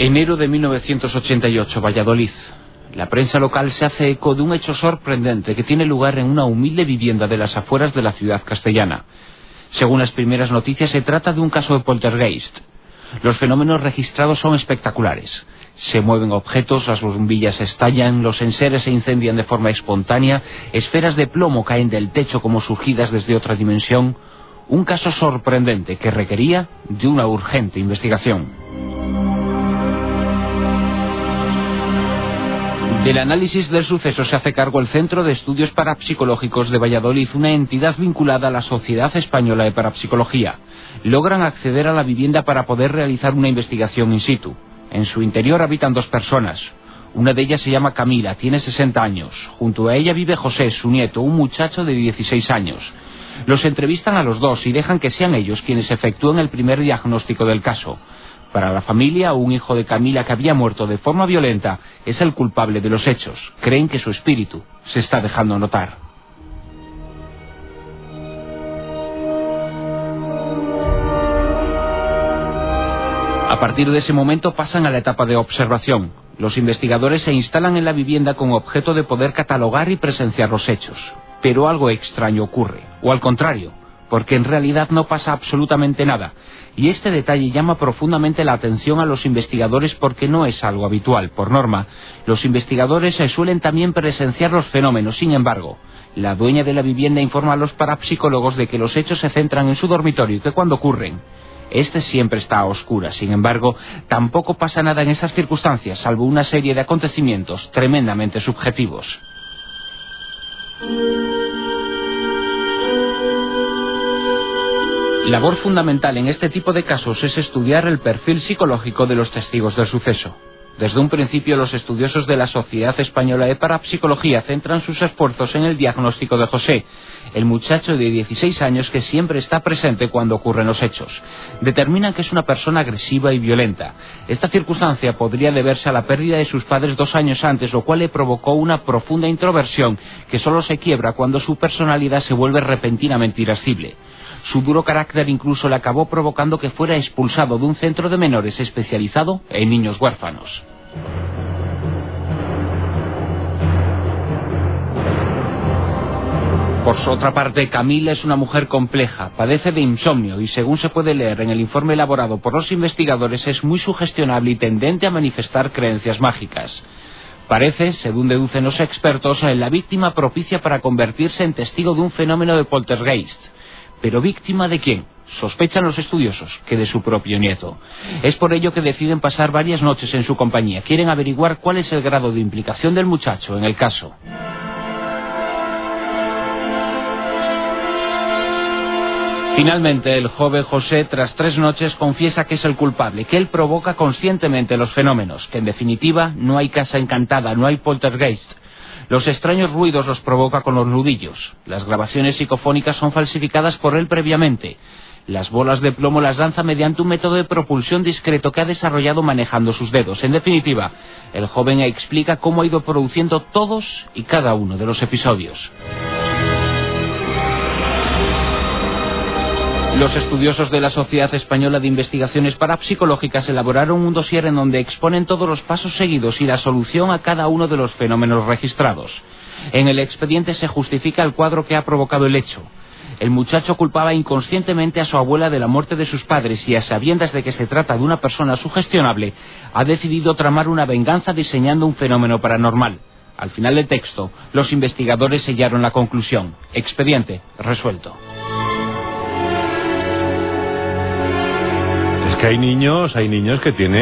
Enero de 1988, Valladolid. La prensa local se hace eco de un hecho sorprendente que tiene lugar en una humilde vivienda de las afueras de la ciudad castellana. Según las primeras noticias, se trata de un caso de poltergeist. Los fenómenos registrados son espectaculares. Se mueven objetos, las bombillas estallan, los enseres se incendian de forma espontánea, esferas de plomo caen del techo como surgidas desde otra dimensión. Un caso sorprendente que requería de una urgente investigación. Del análisis del suceso se hace cargo el Centro de Estudios Parapsicológicos de Valladolid, una entidad vinculada a la Sociedad Española de Parapsicología. Logran acceder a la vivienda para poder realizar una investigación in situ. En su interior habitan dos personas. Una de ellas se llama Camila, tiene 60 años. Junto a ella vive José, su nieto, un muchacho de 16 años. Los entrevistan a los dos y dejan que sean ellos quienes efectúen el primer diagnóstico del caso. Para la familia, un hijo de Camila que había muerto de forma violenta es el culpable de los hechos. Creen que su espíritu se está dejando notar. A partir de ese momento pasan a la etapa de observación. Los investigadores se instalan en la vivienda con objeto de poder catalogar y presenciar los hechos. Pero algo extraño ocurre, o al contrario, porque en realidad no pasa absolutamente nada. Y este detalle llama profundamente la atención a los investigadores porque no es algo habitual. Por norma, los investigadores se suelen también presenciar los fenómenos. Sin embargo, la dueña de la vivienda informa a los parapsicólogos de que los hechos se centran en su dormitorio y que cuando ocurren, este siempre está a oscuras. Sin embargo, tampoco pasa nada en esas circunstancias, salvo una serie de acontecimientos tremendamente subjetivos. Labor fundamental en este tipo de casos es estudiar el perfil psicológico de los testigos del suceso. Desde un principio los estudiosos de la Sociedad Española de Parapsicología centran sus esfuerzos en el diagnóstico de José, el muchacho de 16 años que siempre está presente cuando ocurren los hechos. Determinan que es una persona agresiva y violenta. Esta circunstancia podría deberse a la pérdida de sus padres dos años antes, lo cual le provocó una profunda introversión que solo se quiebra cuando su personalidad se vuelve repentinamente irascible. Su duro carácter incluso le acabó provocando que fuera expulsado de un centro de menores especializado en niños huérfanos. Por su otra parte, Camila es una mujer compleja, padece de insomnio y según se puede leer en el informe elaborado por los investigadores es muy sugestionable y tendente a manifestar creencias mágicas. Parece, según deducen los expertos, la víctima propicia para convertirse en testigo de un fenómeno de poltergeist. ¿Pero víctima de quién? Sospechan los estudiosos que de su propio nieto. Es por ello que deciden pasar varias noches en su compañía. Quieren averiguar cuál es el grado de implicación del muchacho en el caso. Finalmente, el joven José, tras tres noches, confiesa que es el culpable, que él provoca conscientemente los fenómenos, que en definitiva no hay casa encantada, no hay poltergeist, los extraños ruidos los provoca con los nudillos. Las grabaciones psicofónicas son falsificadas por él previamente. Las bolas de plomo las lanza mediante un método de propulsión discreto que ha desarrollado manejando sus dedos. En definitiva, el joven explica cómo ha ido produciendo todos y cada uno de los episodios. Los estudiosos de la Sociedad Española de Investigaciones Parapsicológicas elaboraron un dossier en donde exponen todos los pasos seguidos y la solución a cada uno de los fenómenos registrados. En el expediente se justifica el cuadro que ha provocado el hecho. El muchacho culpaba inconscientemente a su abuela de la muerte de sus padres y a sabiendas de que se trata de una persona sugestionable, ha decidido tramar una venganza diseñando un fenómeno paranormal. Al final del texto, los investigadores sellaron la conclusión. Expediente resuelto. Que hay niños, hay niños que tienen